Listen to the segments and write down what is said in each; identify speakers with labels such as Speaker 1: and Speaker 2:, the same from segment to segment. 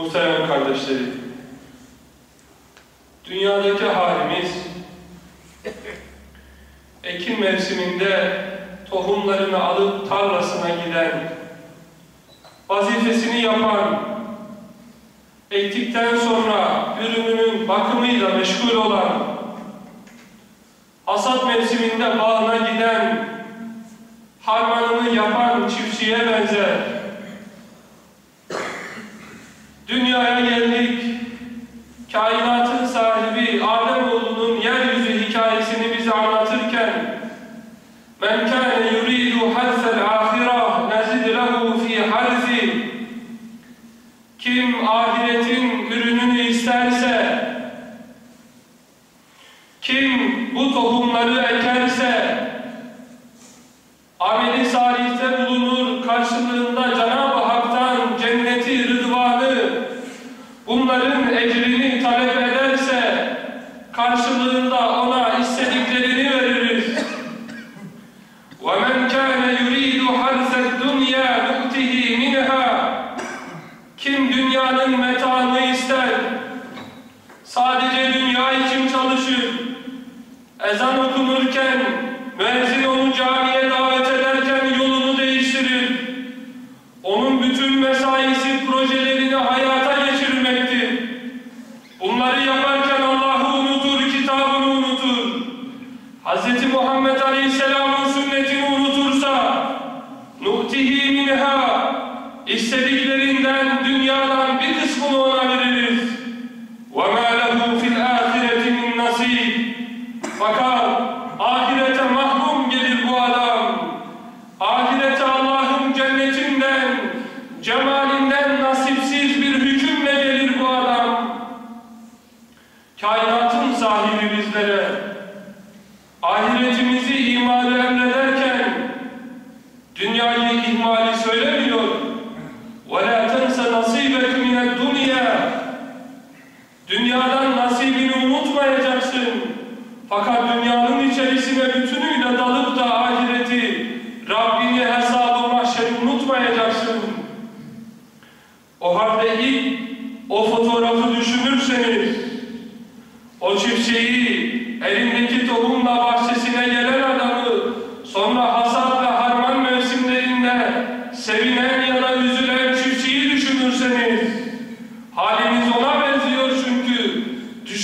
Speaker 1: Muhterem kardeşlerim, dünyadaki halimiz ekim mevsiminde tohumlarını alıp tarlasına giden, vazifesini yapan, ektikten sonra ürününün bakımıyla meşgul olan, hasat mevsiminde bağına giden, harmanını yapan çiftçiye benzer, Çaylar Bunları yaparken Allah'ı unutur, kitabını unutur. Hz. Muhammed Aleyhisselam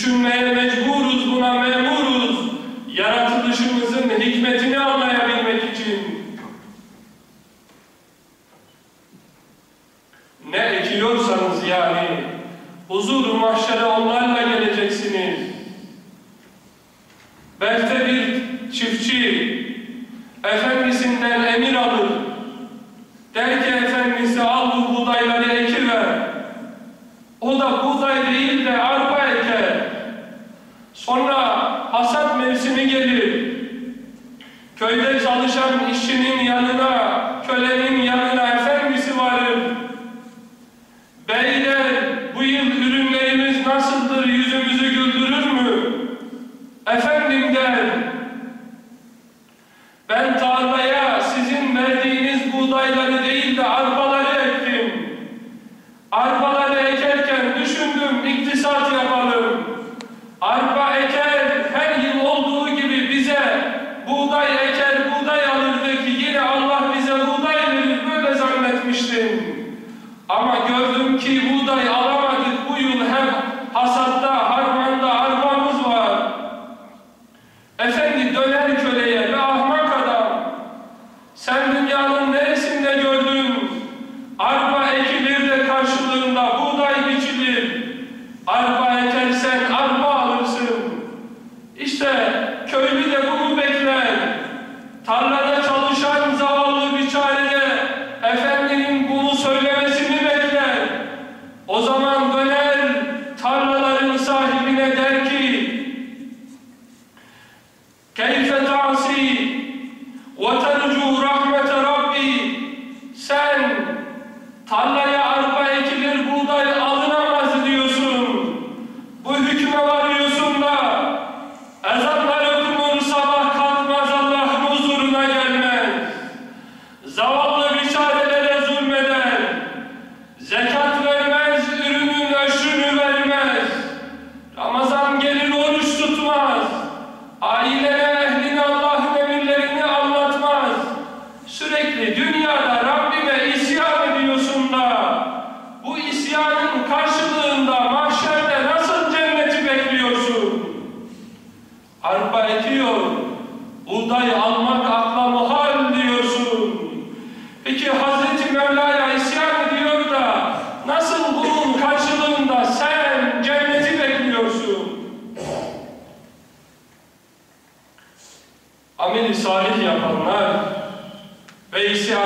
Speaker 1: Christian make. Ben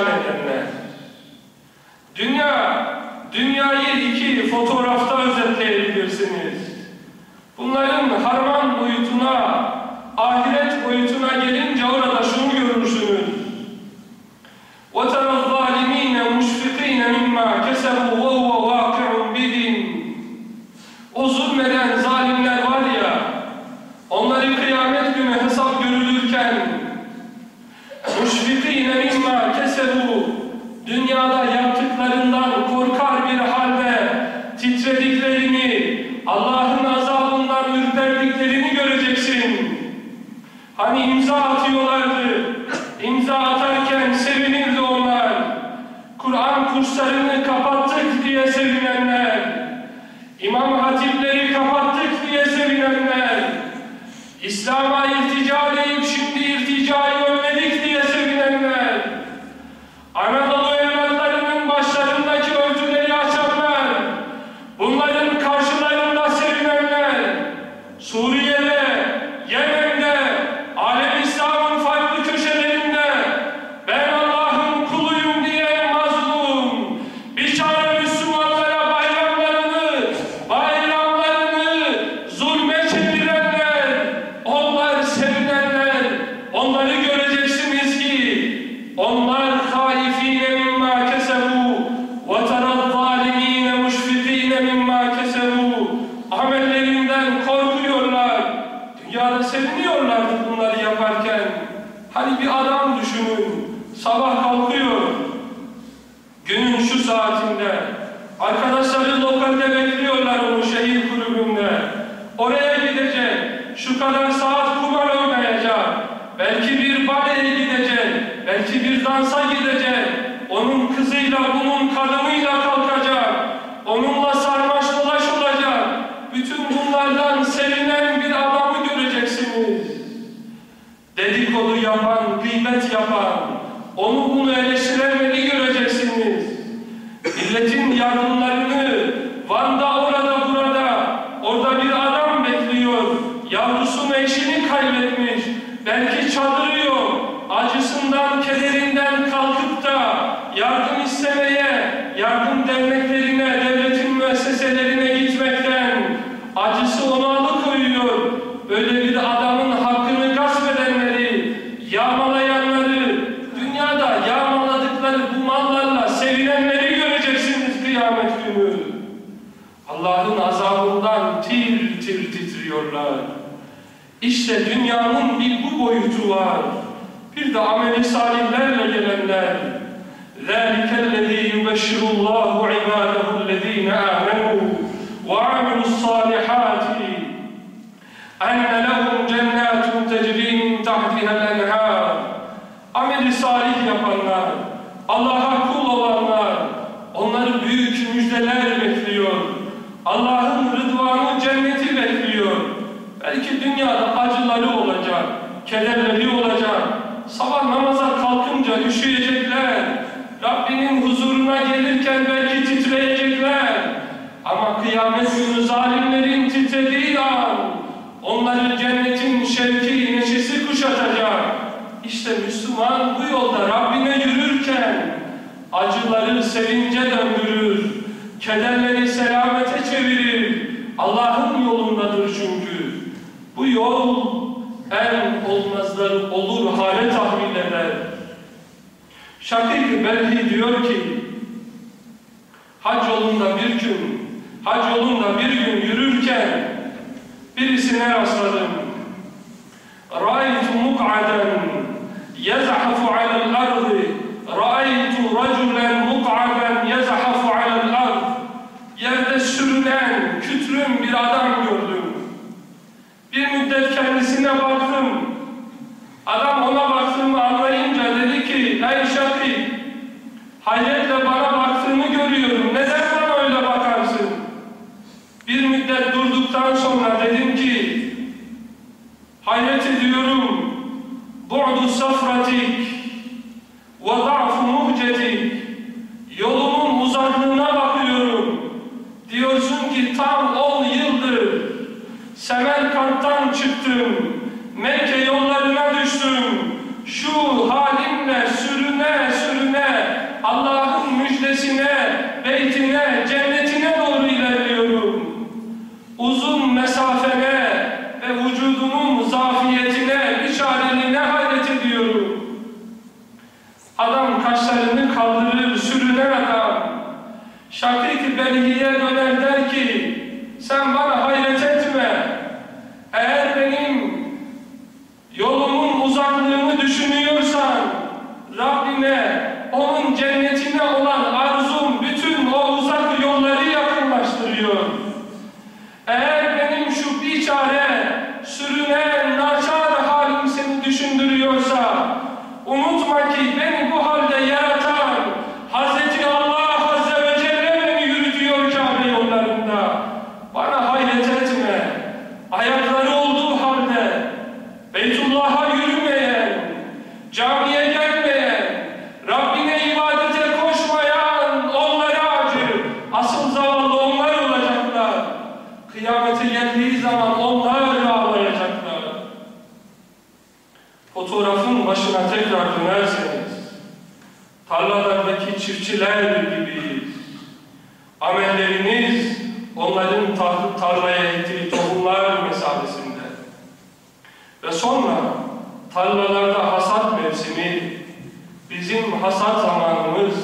Speaker 1: ve isyan edenler. Dünya, dünyayı iki fotoğrafta özetleyebilirsiniz. Bunların harman boyutuna, ahiret boyutuna gelince orada şunu görürsünüz. وَتَرَى الظَّالِم۪ينَ مُشْفِق۪ينَ مِمَّا كَسَبُوا وَهُوَ وَاقِعٌ بِهِمْ O zulmeden zalimler var ya, onları kıyamet günü hesap görülürken مُشْفِق۪ينَ İmam Hatip Dünyada seviniyorlardı bunları yaparken. Hani bir adam düşünün, sabah kalkıyor, günün şu saatinde, arkadaşları lokalde bekliyorlar onu şehir kulübünde. Oraya gidecek, şu kadar saat İşte dünyanın bir bu boyutu var. Bir de ameli salihlerle gelenler. ذَٰلِكَ الَّذ۪ي يُبَشِّرُ اللّٰهُ عِبَادَهُ الَّذ۪ينَ آمَنُوا وَعَمِلُوا الصَّالِحَاتِ أَنَّ لَهُمْ جَنَّاتٌ تَجْرِي مِنْ تَحْتِهَا الْاَنْهَارِ Ameli salih yapanlar, Allah'a kul olanlar, onları büyük müjdeler bekliyor. Allah'ın acıları sevince döndürür, kederleri selamete çevirir. Allah'ın yolundadır çünkü. Bu yol en olmazları olur hale tahvil eder. Şakir Belhi diyor ki, hac yolunda bir gün, hac yolunda bir gün yürürken birisine rastladım. رأيت مقعدا يزحف على الأرض sürüne sürüne Allah'ın müjdesine, beytine, cennetine doğru ilerliyorum. Uzun mesafene ve vücudunun dönerseniz, tarlalardaki çiftçiler gibiyiz. Amelleriniz onların tar- tarlaya ektiği tohumlar mesabesinde. Ve sonra tarlalarda hasat mevsimi, bizim hasat zamanımız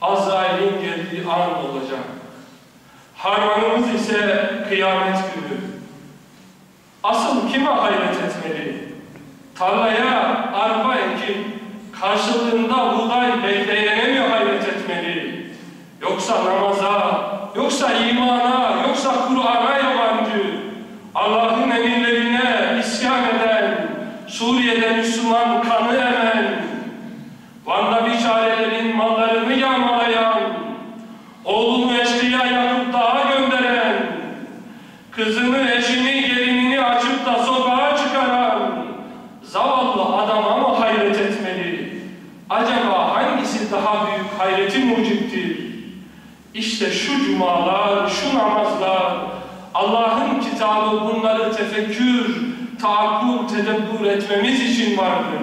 Speaker 1: Azrail'in geldiği an olacak. Harmanımız ise kıyamet günü. Asıl kime hayret etmeli? Tarlaya arpa ekip karşılığında buğday bekleyene mi hayret etmeli? Yoksa namaza, yoksa imana, yoksa Kur'an'a yabancı, Allah'ın emirlerine İşte şu cumalar, şu namazlar, Allah'ın kitabı bunları tefekkür, taakkul, tedebbür etmemiz için vardır.